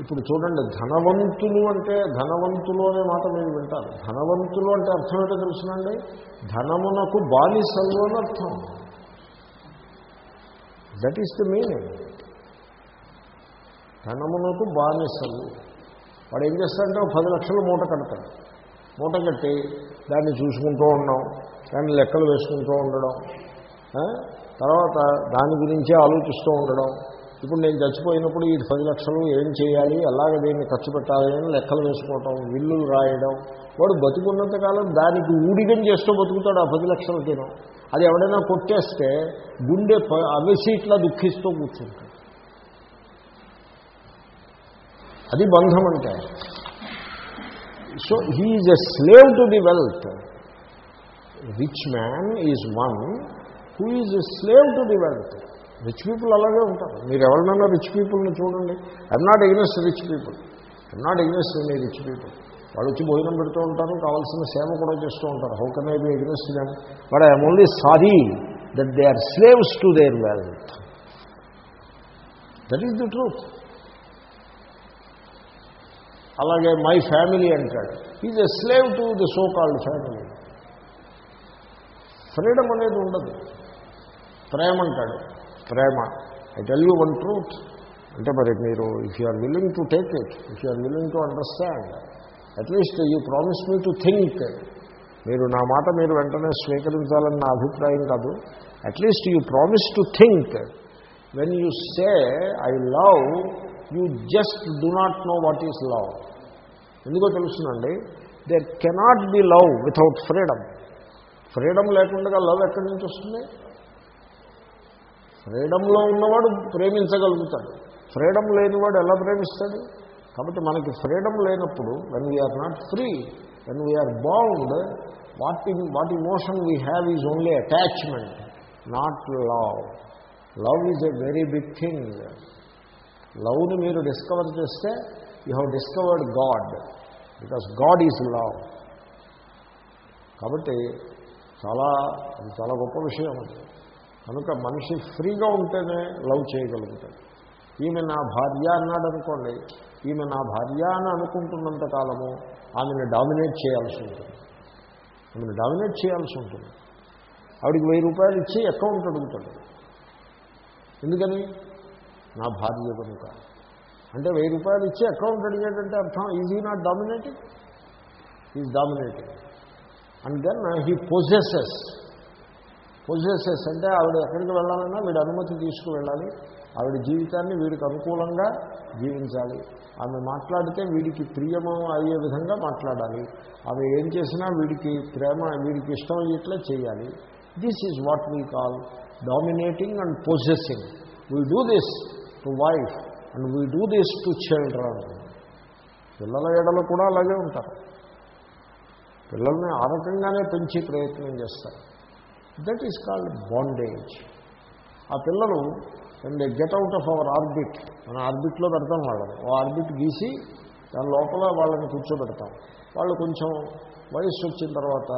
Speaker 1: ఇప్పుడు చూడండి ధనవంతులు అంటే ధనవంతులు అనే మాట మీరు వింటారు. ధనవంతులు అంటే అర్థం ఏంటో తెలుసునండి? ధనమునకు బానిసలు అని అర్థం. దట్ ఈస్ ది మీనింగ్ ధనమునకు బానిసలు. వాడు ఏం చేస్తాడంటే పది లక్షలు మూట కడతాడు. మూట కట్టి దాన్ని చూసుకుంటూ ఉన్నాం. కానీ లెక్కలు వేసుకుంటూ ఉండడం తర్వాత దాని గురించే ఆలోచిస్తూ ఉండడం. ఇప్పుడు నేను చచ్చిపోయినప్పుడు ఈ పది లక్షలు ఏం చేయాలి ఎలాగ దీన్ని ఖర్చు పెట్టాలి అని లెక్కలు వేసుకోవటం విల్లులు రాయడం. వాడు బతుకున్నంతకాలం దానికి ఊడిగం చేస్తూ బతుకుతాడు ఆ పది లక్షలు లక్షలకేనో అది ఎవడైనా కొట్టేస్తే గుండె ప- ఇట్లా దుఃఖిస్తూ కూర్చుంటాడు. అది బంధం అంటే. So he is a slave to the wealth rich man is one who is slave to the wealth rich people అలాగే ఉంటారు. మీరు ఎవరినైనా రిచ్ పీపుల్ని చూడండి. I'm not against rich people I'm not against any rich people వాళ్ళు వచ్చి భోజనం పెడుతూ ఉంటారు కావాల్సిన సేవ కూడా చేస్తూ ఉంటారు. How can I be against them but I'm only sorry that they are slaves to their wealth that is the truth అలాగే మై ఫ్యామిలీ అంటాడు. Is a slave to the so called family freedom అనేది ఉండదు. ప్రేమ అంటాడు. ప్రేమ. I tell you one truth అంటే మరి మీరు if you are willing to take it if you are willing to understand at least you promise me to think మీరు నా మాట మీరు వెంటనే స్వీకరించాలని నా అభిప్రాయం కాదు. At least you promise to think when you say I love you just do not know what is love ఎందుకో తెలుసునండి? There cannot be love without freedom freedom లేకుండా లవ్ ఎక్కడి నుంచి వస్తుంది? ఫ్రీడంలో ఉన్నవాడు ప్రేమించగలుగుతాడు. ఫ్రీడమ్ లేనివాడు ఎలా ప్రేమిస్తాడు? కాబట్టి మనకి ఫ్రీడమ్ లేనప్పుడు when we are not free when we are bound what in what emotion we have is only attachment not love love is a very big thing లవ్ని మీరు డిస్కవర్ చేస్తే you have discovered God because God is love కాబట్టి చాలా అది చాలా గొప్ప విషయం అది. కనుక మనిషి ఫ్రీగా ఉంటేనే లవ్ చేయగలుగుతాడు. ఈమె నా భార్య అన్నాడు అనుకోండి ఈమె నా భార్య అని అనుకుంటున్నంత కాలము ఆమెను డామినేట్ చేయాల్సి ఉంటుంది. ఆమెను డామినేట్ చేయాల్సి ఉంటుంది. ఆవిడికి వెయ్యి రూపాయలు ఇచ్చి అకౌంట్ అడుగుతాడు. ఎందుకని? నా భార్య కనుక. అంటే వెయ్యి రూపాయలు ఇచ్చి అకౌంట్ అడిగాడంటే అర్థం he's not dominating is dominating and then he possesses possesses అంటే ఆవిడ ఎక్కడికి వెళ్ళాలన్నా వీడి అనుమతి తీసుకువెళ్ళాలి. ఆవిడ జీవితాన్ని వీడికి అనుకూలంగా జీవించాలి. ఆమె మాట్లాడితే వీడికి ప్రియము అయ్యే విధంగా మాట్లాడాలి. ఆమె ఏం చేసినా వీడికి ప్రేమ వీడికి ఇష్టం అయ్యేట్లా చేయాలి. This is what we call dominating and possessing we do this to wife and we do this to children పిల్లల ఎడలు కూడా అలాగే ఉంటారు. పిల్లల్ని ఆ రకంగానే పెంచి ప్రయత్నం చేస్తారు. దట్ ఈస్ కాల్డ్ బాండేజ్ ఆ పిల్లలు and get out of our orbit మన ఆర్బిట్లో పెడతాం వాళ్ళని. ఓ ఆర్బిట్ గీసి దాని లోపల వాళ్ళని కూర్చోబెడతాం. వాళ్ళు కొంచెం వయస్సు వచ్చిన తర్వాత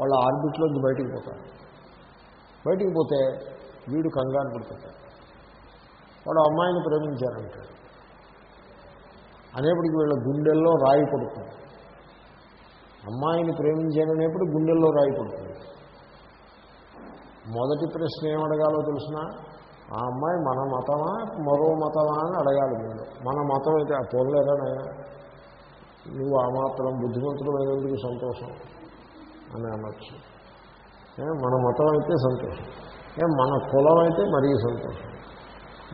Speaker 1: వాళ్ళ ఆర్బిట్లోంచి బయటికి పోతారు. బయటికి పోతే వీడు కంగారు పడిపోతాడు. వాడు అమ్మాయిని ప్రేమించారంటాడు. అనేప్పటికి వీళ్ళ గుండెల్లో రాయి పడుతుంది. అమ్మాయిని ప్రేమించాననేప్పుడు గుండెల్లో రాయి పడుతుంది. మొదటి ప్రశ్న ఏమడగాలో తెలిసిన? ఆ అమ్మాయి మన మతమా మరో మతమా అని అడగాలి మీరు మన మతం అయితే ఆ పోలేదా నాయన? నువ్వు ఆ మాత్రం బుద్ధిమంతుడు అయినందుకు సంతోషం అని అనొచ్చు. ఏ, మన మతం అయితే సంతోషం. ఏ, మన కులం అయితే మరీ సంతోషం.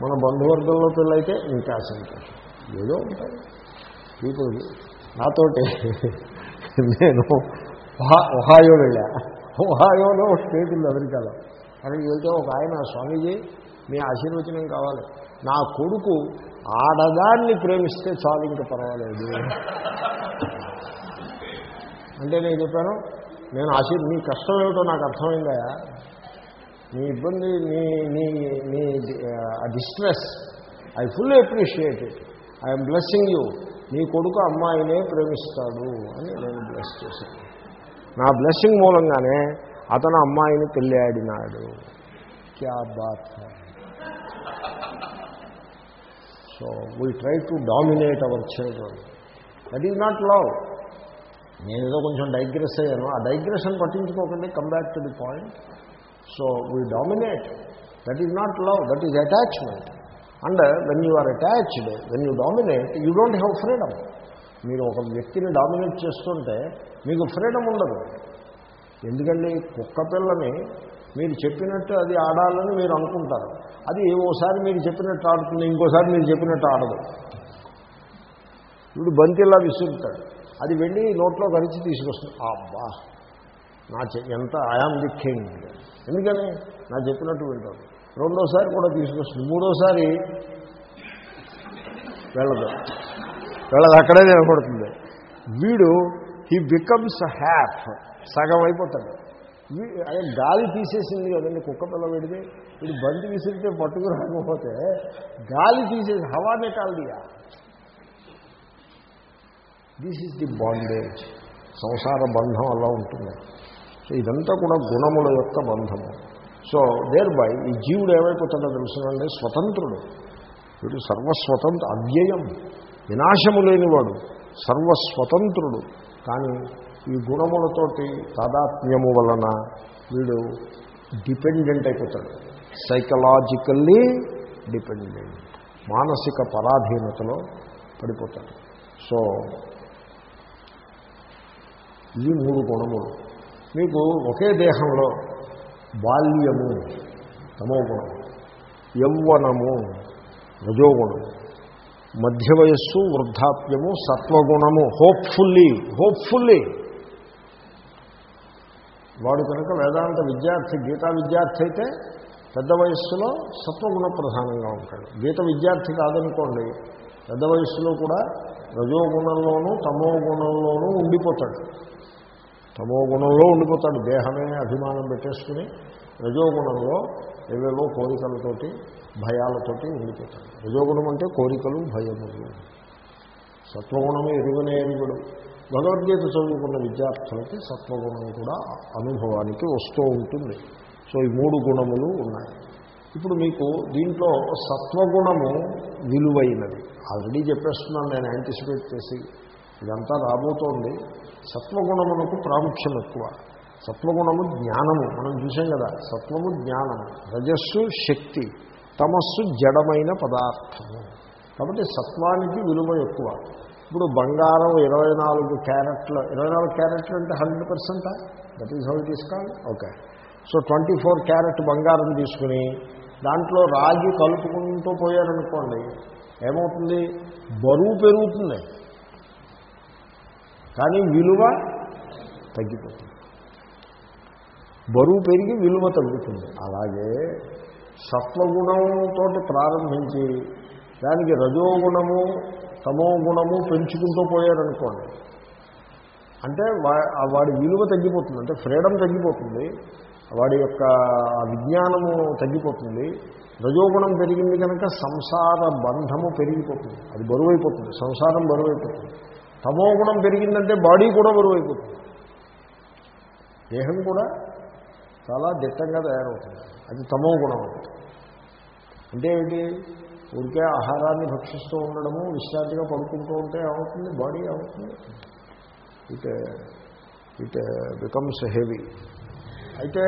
Speaker 1: మన బంధువర్గంలో పిల్లయితే ఇంకా సంతోషం. ఏదో ఉంటాయి. పీపుల్ నాతోటి. నేను ఒహాయో వెళ్ళా. ఒహాయోలో ఒక స్టేట్ ఉంది అమెరికాలో. అక్కడికి వెళ్తే ఒక ఆయన స్వామీజీ మీ ఆశీర్వచనం కావాలి. నా కొడుకు ఆడదాన్ని ప్రేమిస్తే చాలు ఇంకా పర్వాలేదు. అంటే నేను చెప్పాను నేను ఆశీర్ నీ కష్టం ఏమిటో నాకు అర్థమైందా? నీ ఇబ్బంది నీ నీ నీ distress I full appreciate it I'm blessing you నీ కొడుకు అమ్మాయినే ప్రేమిస్తాడు అని నేను బ్లెస్ చేశాను. నా బ్లెస్సింగ్ మూలంగానే అతను అమ్మాయిని పెళ్ళాడినాడు క్యా bath. So we try to dominate our children that is not love నేను కొంచెం డైగ్రెస్ అయ్యాను. ఆ డైగ్రెషన్ పట్టించుకోకండి come back to the point so we dominate that is not love that is attachment and when you are attached when you dominate you don't have freedom మీరు ఒక వ్యక్తిని dominate చేస్తుంటే మీకు ఫ్రీడమ్ ఉండదు. ఎందుకండి కుక్క పిల్లని మీరు చెప్పినట్టు అది ఆడాలని మీరు అనుకుంటారు. అది ఓసారి మీరు చెప్పినట్టు ఆడుతుంది ఇంకోసారి మీరు చెప్పినట్టు ఆడదు. ఇప్పుడు బంతిలా విసురుతాడు. అది వెళ్ళి నోట్లో కరిచి తీసుకొస్తుంది. అబ్బా! నా చె- ఎంత ఐఆమ్ ది కింగ్ ఎందుకని? నా చెప్పినట్టు వింటాడు. రెండోసారి కూడా తీసుకొస్తుంది. మూడోసారి వెళ్ళదు. వెళ్ళదు. అక్కడే నిలబడుతుంది. వీడు హీ బికమ్స్ హ్యాప్ సగం అయిపోతాడు. అదే గాలి తీసేసింది కదండి కుక్క పిల్ల పెడితే వీడు బంతి విసిరితే పట్టుకు రాకపోతే గాలి తీసేసి హవానే కాల్దియా దిస్ ఈజ్ ది బాండేజ్ సంసార బంధం అలా ఉంటుంది. ఇదంతా కూడా గుణముల యొక్క బంధము. సో దేర్ బై ఈ జీవుడు ఏమైపోతాడో తెలుసునండి స్వతంత్రుడు. వీడు సర్వస్వతంత్ర అవ్యయం వినాశము లేనివాడు సర్వస్వతంత్రుడు. కానీ ఈ గుణములతోటి తాదాత్మ్యము వలన వీడు డిపెండెంట్ అయిపోతాడు. సైకలాజికల్లీ డిపెండెంట్ మానసిక పరాధీనతలో పడిపోతాడు. సో ఇవి మూడు గుణములు. మీకు ఒకే దేహంలో బాల్యము తమోగుణం యౌవనము రజోగుణం మధ్య వయస్సు వృద్ధాప్యము సత్వగుణము హోప్ఫుల్లీ హోప్ఫుల్లీ. వాడు కనుక వేదాంత విద్యార్థి గీతా విద్యార్థి అయితే పెద్ద వయస్సులో సత్వగుణ ప్రధానంగా ఉంటాడు. గీత విద్యార్థి కాదనుకోండి పెద్ద వయస్సులో కూడా రజోగుణంలోనూ తమో గుణంలోనూ ఉండిపోతాడు. తమో గుణంలో ఉండిపోతాడు. దేహమే అభిమానం పెట్టేసుకుని రజోగుణంలో ఏవేవో కోరికలతోటి భయాలతోటి ఉండిపోతాడు. రజోగుణం అంటే కోరికలు భయములు. సత్వగుణము ఎరుగనే ఎరుగుడు. భగవద్గీత చదువుకున్న విద్యార్థులకి సత్వగుణం కూడా అనుభవానికి వస్తూ ఉంటుంది. సో ఈ మూడు గుణములు ఉన్నాయి. ఇప్పుడు మీకు దీంట్లో సత్వగుణము విలువైనది. ఆల్రెడీ చెప్పేస్తున్నాను నేను యాంటిసిపేట్ చేసి. ఇదంతా రాబోతోంది. సత్వగుణమునకు ప్రాముఖ్యం ఎక్కువ. సత్వగుణము జ్ఞానము. మనం చూసాం కదా సత్వము జ్ఞానము. రజస్సు శక్తి. తమస్సు జడమైన పదార్థము. కాబట్టి సత్వానికి విలువ ఎక్కువ. ఇప్పుడు బంగారం ఇరవై నాలుగు క్యారెట్లు ఇరవై నాలుగు క్యారెట్లు అంటే hundred పర్సెంటా? That is how it is call okay so twenty four carat బంగారం తీసుకుని దాంట్లో రాగి కలుపుకుంటూ పోయారనుకోండి ఏమవుతుంది? బరువు పెరుగుతుంది. కానీ విలువ తగ్గిపోతుంది. బరువు పెరిగి విలువ తగ్గుతుంది. అలాగే సత్వగుణంతో ప్రారంభించి దానికి రజోగుణము తమో గుణము పెంచుకుంటూ పోయారనుకోండి. అంటే వాడి విలువ తగ్గిపోతుంది. అంటే ఫ్రీడమ్ తగ్గిపోతుంది. వాడి యొక్క విజ్ఞానము తగ్గిపోతుంది. రజోగుణం పెరిగింది కనుక సంసార బంధము పెరిగిపోతుంది. అది బరువైపోతుంది. సంసారం బరువైపోతుంది. తమో గుణం పెరిగిందంటే బాడీ కూడా బరువైపోతుంది. దేహం కూడా చాలా దిట్టంగా తయారవుతుంది. అది తమో గుణం అంటే ఏంటి ఊరికే ఆహారాన్ని భక్షిస్తూ ఉండడము విశ్రాంతిగా పడుకుంటూ ఉంటే ఏమవుతుంది? బాడీ ఏమవుతుంది? ఇట్ ఇట్ బికమ్స్ హెవీ అయితే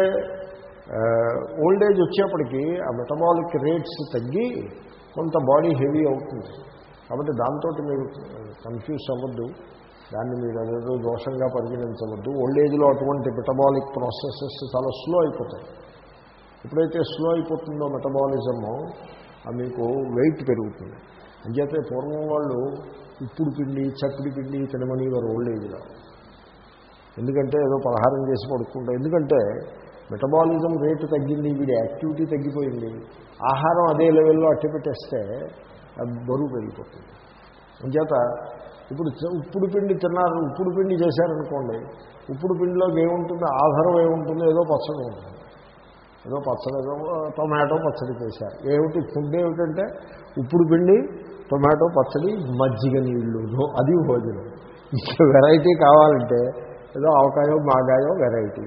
Speaker 1: uh, ఓల్డ్ ఏజ్ వచ్చేప్పటికీ ఆ మెటబాలిక్ రేట్స్ తగ్గి కొంత బాడీ హెవీ అవుతుంది. కాబట్టి దాంతో మీరు కన్ఫ్యూజ్ అవ్వద్దు. దాన్ని మీరు అదేదో దోషంగా పరిగణించవద్దు. ఓల్డ్ ఏజ్లో అటువంటి మెటబాలిక్ ప్రాసెసెస్ చాలా స్లో అయిపోతాయి. ఎప్పుడైతే స్లో అయిపోతుందో మెటబాలిజము మీకు వెయిట్ పెరుగుతుంది. అంచేతే పూర్వం వాళ్ళు ఇప్పుడు పిండి చక్కడి పిండి తినమని వారు ఓల్డ్ ఏజ్లో ఎందుకంటే ఏదో పలహారం చేసి పడుకుంటాం ఎందుకంటే మెటబాలిజం రేటు తగ్గింది వీడి యాక్టివిటీ తగ్గిపోయింది. ఆహారం అదే లెవెల్లో అట్టి పెట్టేస్తే బరువు పెరిగిపోతుంది. అంచేత ఇప్పుడు ఉప్పుడు పిండి తిన్నారు ఉప్పుడు పిండి చేశారనుకోండి ఉప్పుడు పిండిలోకి ఏముంటుంది? ఆధారం ఏముంటుంది? ఏదో పచ్చడి ఉంటుంది. ఏదో పచ్చడి ఏదో టొమాటో పచ్చడి చేశారు. ఏమిటి? ఫుడ్ ఏమిటంటే ఉప్పుడు పిండి టొమాటో పచ్చడి మజ్జిగ నీళ్ళు అది భోజనం. ఇంకా వెరైటీ కావాలంటే ఏదో ఆవకాయో మాగాయో వెరైటీ.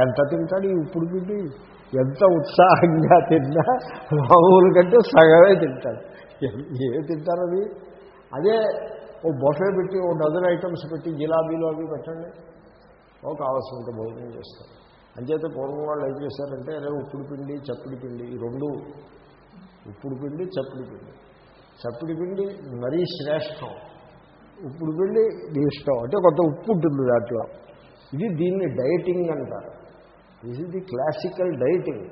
Speaker 1: ఎంత తింటాడు ఈ ఉప్పుడు పిండి? ఎంత ఉత్సాహంగా తిన్నా మామూలు కంటే సగమే తింటాడు. ఏమి తింటారు అది? అదే ఓ బొఫే పెట్టి ఓ డజన్ ఐటమ్స్ పెట్టి జిలాబీలు అవి పెట్టండి. ఓ కావాల్సినంత భోజనం చేస్తారు. అంచేత పూర్వం వాళ్ళు ఏం చేశారంటే అరే ఉప్పుడు పిండి చప్పిడి పిండి ఈ రెండు ఉప్పుడు పిండి చప్పిడి పిండి. చప్పిడి పిండి మరీ శ్రేష్టం. ఉప్పుడు పిండి ఇష్టం. అంటే కొంత ఉప్పు ఉంటుంది దాంట్లో. ఇది దీన్ని డైటింగ్ అంటారు. This is the classical dieting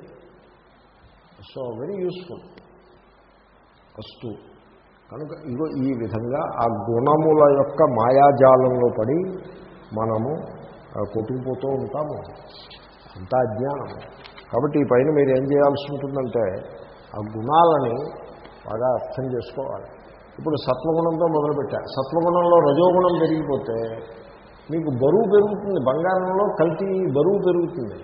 Speaker 1: so very useful వస్తువు. కనుక ఇగో ఈ విధంగా ఆ గుణముల యొక్క మాయాజాలంలో పడి మనము కొట్టుకుపోతూ ఉంటాము. అంతా అజ్ఞానం. కాబట్టి ఈ పైన మీరు ఏం చేయాల్సి ఉంటుందంటే ఆ గుణాలని బాగా అర్థం చేసుకోవాలి. ఇప్పుడు సత్వగుణంతో మొదలుపెట్టారు సత్వగుణంలో రజోగుణం పెరిగిపోతే మీకు బరువు పెరుగుతుంది. బంగారంలో కల్తీ బరువు పెరుగుతుంది.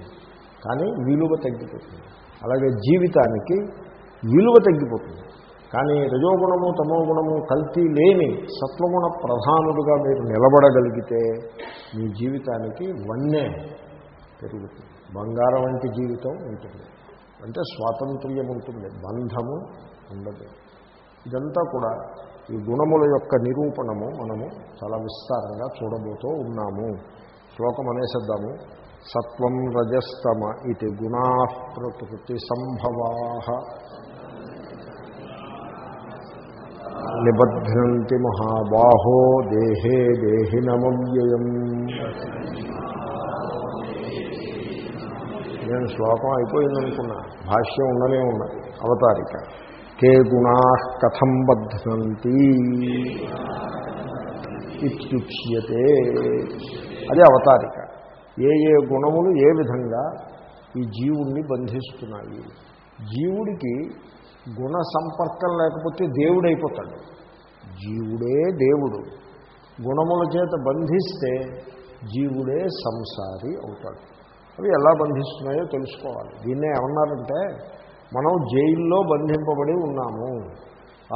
Speaker 1: కానీ విలువ తగ్గిపోతుంది. అలాగే జీవితానికి విలువ తగ్గిపోతుంది. కానీ రజోగుణము తమో గుణము కల్తీ లేని సత్వగుణ ప్రధానుడుగా మీరు నిలబడగలిగితే మీ జీవితానికి వన్నే పెరుగుతుంది. బంగారం వంటి జీవితం ఉంటుంది. అంటే స్వాతంత్ర్యం ఉంటుంది. బంధము ఉండదు. ఇదంతా కూడా ఈ గుణముల యొక్క నిరూపణము మనము చాలా విస్తారంగా చూడబోతూ ఉన్నాము. శ్లోకం అనేసిద్దాము. సత్వం రజస్తమ ఇది గుణా ప్రకృతి సంభవా నిబధ్నంతి మహాబాహో దేహే దేహినమవ్యయం. నేను శ్లోకం అయిపోయిందనుకున్నా భాష్యం ఉండనే ఉన్నది అవతారిక. కే గుణా కథం బధ్నంతి ఇత్యుచ్యతే. అది అవతారిక. ఏ ఏ గుణములు ఏ విధంగా ఈ జీవుణ్ణి బంధిస్తున్నాయి? జీవుడికి గుణ సంపర్కం లేకపోతే దేవుడైపోతాడు. జీవుడే దేవుడు. గుణముల చేత బంధిస్తే జీవుడే సంసారి అవుతాడు. అవి ఎలా బంధిస్తున్నాయో తెలుసుకోవాలి. దీన్నే ఏమన్నారంటే మనం జైల్లో బంధింపబడి ఉన్నాము.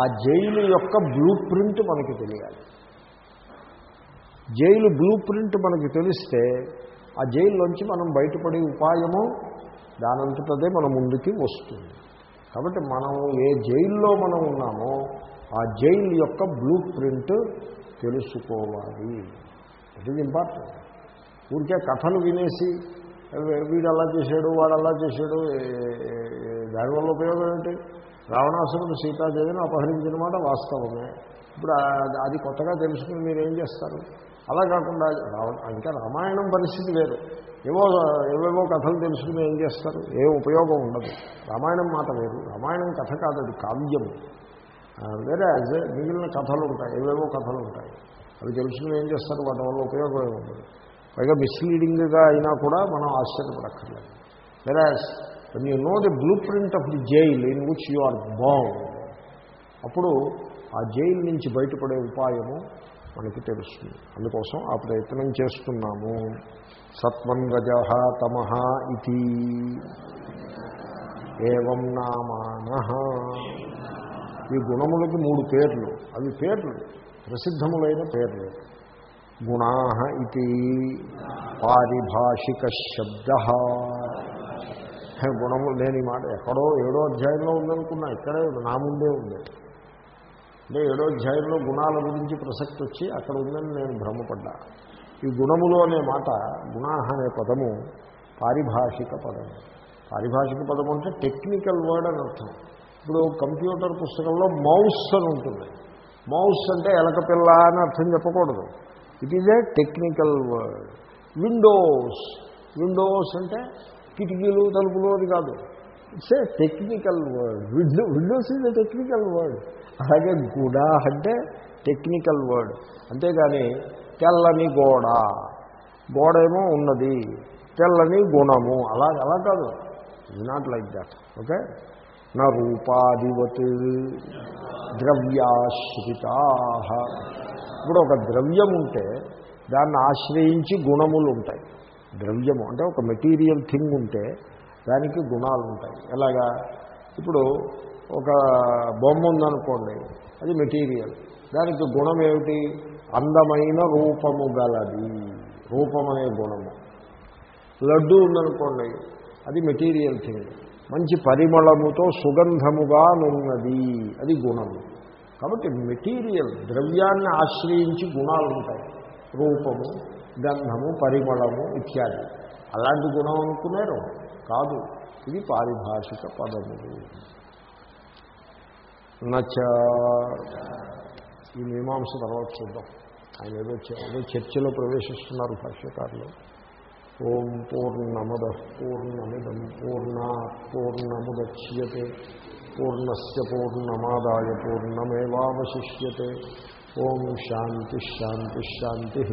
Speaker 1: ఆ జైలు యొక్క బ్లూ ప్రింట్ మనకి తెలియాలి. జైలు బ్లూ ప్రింట్ మనకి తెలిస్తే ఆ జైల్లోంచి మనం బయటపడే ఉపాయము దానంతటదే మన ముందుకి వస్తుంది. కాబట్టి మనం ఏ జైల్లో మనం ఉన్నామో ఆ జైలు యొక్క బ్లూ ప్రింట్ తెలుసుకోవాలి. ఇట్ ఈజ్ ఇంపార్టెంట్ ఊరికే కథలు వినేసి వీడు అలా చేశాడు వాడు అలా చేశాడు దానివల్ల ఉపయోగం ఏంటి? రావణాసురుడు సీతాదేవిని అపహరించిన మాట వాస్తవమే. ఇప్పుడు అది కొత్తగా తెలుసుకుని మీరు ఏం చేస్తారు? అలా కాకుండా రావ ఇంకా రామాయణం పరిస్థితి వేరు. ఏవో ఏవేవో కథలు తెలుసుకుని ఏం చేస్తారు? ఏ ఉపయోగం ఉండదు. రామాయణం మాట వేరు. రామాయణం కథ కాదు అది కావ్యం. వేరే మిగిలిన కథలు ఉంటాయి ఏవేవో కథలు ఉంటాయి. అవి తెలుసుకుని ఏం చేస్తారు? వాటి వల్ల ఉపయోగం ఉండదు. పైగా మిస్లీడింగ్గా అయినా కూడా మనం ఆశ్చర్యపడక్కర్లేదు. వేరే when you know the blueprint of the jail in which you are bound అప్పుడు ఆ జైలు నుంచి బయటపడే ఉపాయము మనకి తెలుస్తుంది. అందుకోసం ఆ ప్రయత్నం చేస్తున్నాము. సత్వం రజ తమ ఇది ఏవం నామాన. ఈ గుణములకి మూడు పేర్లు. అవి పేర్లు. ప్రసిద్ధములైన పేర్లు. గుణా ఇది పారిభాషిక శబ్ద. గుణము లేని మాట ఎక్కడో ఏడో అధ్యాయంలో ఉందనుకున్నా. ఇక్కడే నా ముందే ఉంది. అంటే ఏడో అధ్యాయంలో గుణాల గురించి ప్రసక్తి వచ్చి అక్కడ ఉందని నేను భ్రమపడ్డా. ఈ గుణములు అనే మాట గుణాహ అనే పదము పారిభాషిక పదము. పారిభాషిక పదము అంటే టెక్నికల్ వర్డ్ అని అర్థం. ఇప్పుడు కంప్యూటర్ పుస్తకంలో మౌస్ అని ఉంటుంది. మౌస్ అంటే ఎలకపిల్ల అని అర్థం చెప్పకూడదు. It is a technical word windows windows అంటే కిటికీలు తలుపులు అది కాదు. It's a technical word window windows is a technical word అలాగే గుడా అంటే టెక్నికల్ వర్డ్ అంతేగాని తెల్లని గోడ. గోడ ఏమో ఉన్నది. తెల్లని గుణము. అలా అలా కాదు. Is not like that okay నా రూపాధివత్ ద్రవ్యాశ్రితా. ఇప్పుడు ఒక ద్రవ్యం ఉంటే దాన్ని ఆశ్రయించి గుణములు ఉంటాయి. ద్రవ్యము అంటే ఒక మెటీరియల్ థింగ్ ఉంటే దానికి గుణాలు ఉంటాయి. ఎలాగా? ఇప్పుడు ఒక బొమ్మ ఉందనుకోండి. అది మెటీరియల్ దానికి గుణం ఏమిటి? అందమైన రూపము గలది. రూపమనే గుణము. లడ్డు ఉందనుకోండి అది మెటీరియల్ థింగ్. మంచి పరిమళముతో సుగంధముగా నున్నది అది గుణము కాబట్టి మెటీరియల్ ద్రవ్యాన్ని ఆశ్రయించి గుణాలు ఉంటాయి. రూపము గంధము పరిమళము ఇత్యాది. అలాంటి గుణం అనుకున్నారు కాదు. ఇది పారిభాషిక పదములు నచ ఈ మీమాంస తర్వాత చూద్దాం. ఆయన ఏదో ఏదో చర్చలో ప్రవేశిస్తున్నారు భాష్యకారులు. ఓం పూర్ణమద పూర్ణమిదం పూర్ణ పూర్ణముద్యతే పూర్ణస్ పూర్ణమాదాయ పూర్ణమేవాశిష్యతే ఓం శాంతి శాంతి శాంతి.